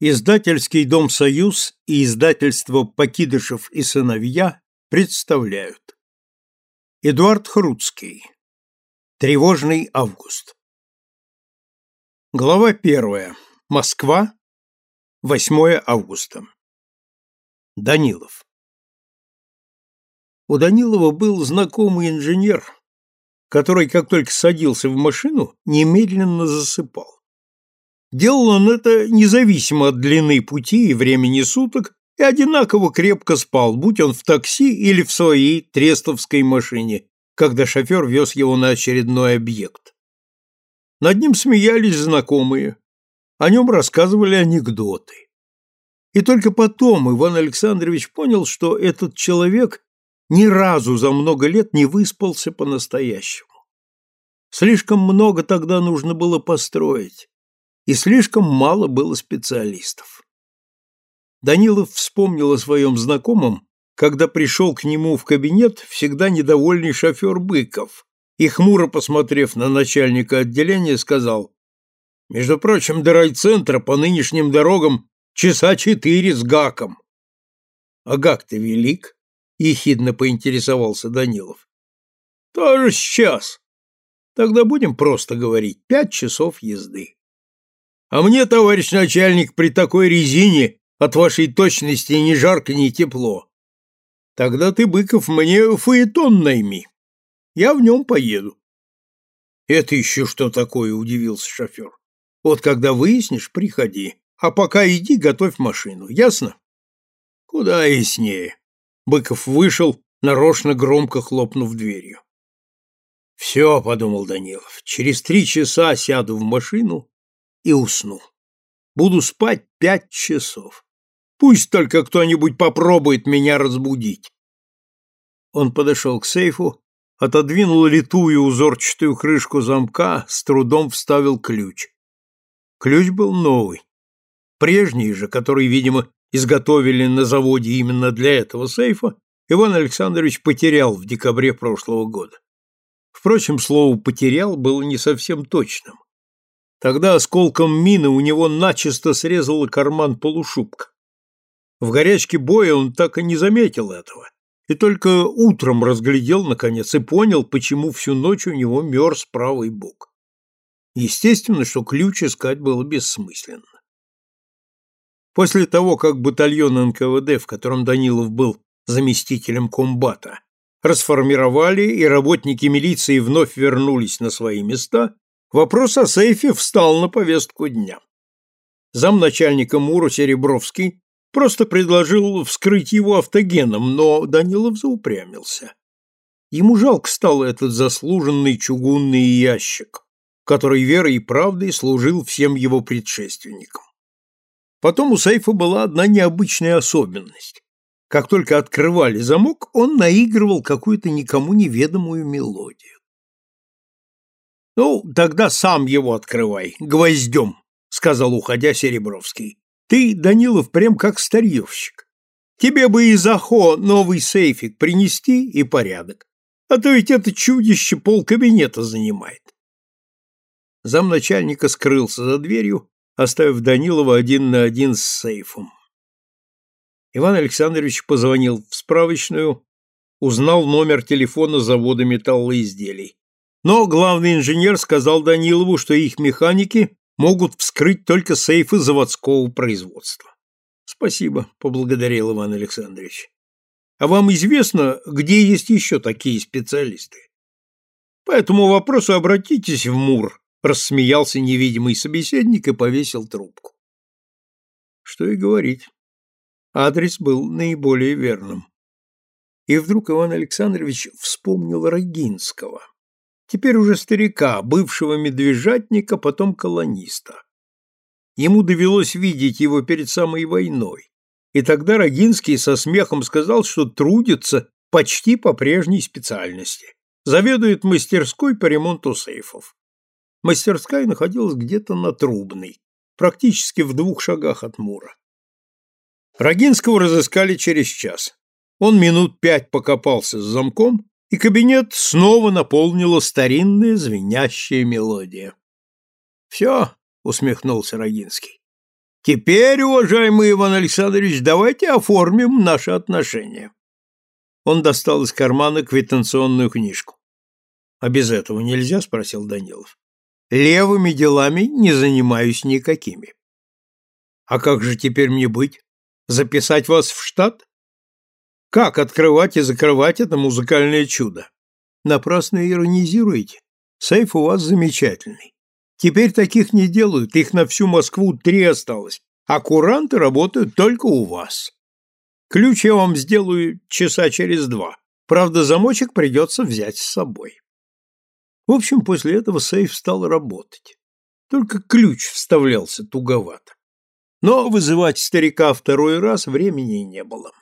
Издательский дом «Союз» и издательство «Покидышев и сыновья» представляют. Эдуард Хруцкий. Тревожный август. Глава первая. Москва. 8 августа. Данилов. У Данилова был знакомый инженер, который, как только садился в машину, немедленно засыпал. Делал он это независимо от длины пути и времени суток и одинаково крепко спал, будь он в такси или в своей трестовской машине, когда шофер вез его на очередной объект. Над ним смеялись знакомые, о нем рассказывали анекдоты. И только потом Иван Александрович понял, что этот человек ни разу за много лет не выспался по-настоящему. Слишком много тогда нужно было построить, и слишком мало было специалистов. Данилов вспомнил о своем знакомом, когда пришел к нему в кабинет всегда недовольный шофер Быков и, хмуро посмотрев на начальника отделения, сказал, «Между прочим, до райцентра по нынешним дорогам часа четыре с гаком». «А гак-то велик?» — ехидно поинтересовался Данилов. «Тоже сейчас. Тогда будем просто говорить, пять часов езды». А мне, товарищ начальник, при такой резине от вашей точности ни жарко, ни тепло. Тогда ты, Быков, мне фаэтон найми. Я в нем поеду. Это еще что такое, удивился шофер. Вот когда выяснишь, приходи. А пока иди, готовь машину. Ясно? Куда яснее. Быков вышел, нарочно громко хлопнув дверью. «Все», — подумал Данилов, — «через три часа сяду в машину и усну. Буду спать пять часов. Пусть только кто-нибудь попробует меня разбудить. Он подошел к сейфу, отодвинул литую узорчатую крышку замка, с трудом вставил ключ. Ключ был новый. Прежний же, который, видимо, изготовили на заводе именно для этого сейфа, Иван Александрович потерял в декабре прошлого года. Впрочем, слово «потерял» было не совсем точным. Тогда осколком мины у него начисто срезало карман полушубка. В горячке боя он так и не заметил этого, и только утром разглядел, наконец, и понял, почему всю ночь у него мерз правый бок. Естественно, что ключ искать было бессмысленно. После того, как батальон НКВД, в котором Данилов был заместителем комбата, расформировали и работники милиции вновь вернулись на свои места, Вопрос о сейфе встал на повестку дня. Замначальника МУРа Серебровский просто предложил вскрыть его автогеном, но Данилов заупрямился. Ему жалко стал этот заслуженный чугунный ящик, который верой и правдой служил всем его предшественникам. Потом у сейфа была одна необычная особенность. Как только открывали замок, он наигрывал какую-то никому неведомую мелодию. Ну, тогда сам его открывай, гвоздем, сказал, уходя Серебровский. Ты, Данилов, прям как старьевщик. Тебе бы из Ахо новый сейфик принести и порядок. А то ведь это чудище полкабинета занимает. Замначальника скрылся за дверью, оставив Данилова один на один с сейфом. Иван Александрович позвонил в справочную, узнал номер телефона завода металлоизделий. Но главный инженер сказал Данилову, что их механики могут вскрыть только сейфы заводского производства. Спасибо, поблагодарил Иван Александрович. А вам известно, где есть еще такие специалисты? По этому вопросу обратитесь в МУР, рассмеялся невидимый собеседник и повесил трубку. Что и говорить. Адрес был наиболее верным. И вдруг Иван Александрович вспомнил Рогинского теперь уже старика, бывшего медвежатника, потом колониста. Ему довелось видеть его перед самой войной, и тогда Рогинский со смехом сказал, что трудится почти по прежней специальности, заведует мастерской по ремонту сейфов. Мастерская находилась где-то на Трубной, практически в двух шагах от Мура. Рогинского разыскали через час. Он минут пять покопался с замком и кабинет снова наполнила старинная звенящая мелодия. «Все», — усмехнулся Рогинский, Теперь, уважаемый Иван Александрович, давайте оформим наши отношения. Он достал из кармана квитанционную книжку. А без этого нельзя, спросил Данилов. Левыми делами не занимаюсь никакими. А как же теперь мне быть? Записать вас в штат? Как открывать и закрывать это музыкальное чудо? Напрасно иронизируете. Сейф у вас замечательный. Теперь таких не делают, их на всю Москву три осталось, а куранты работают только у вас. Ключ я вам сделаю часа через два. Правда, замочек придется взять с собой. В общем, после этого сейф стал работать. Только ключ вставлялся туговато. Но вызывать старика второй раз времени не было.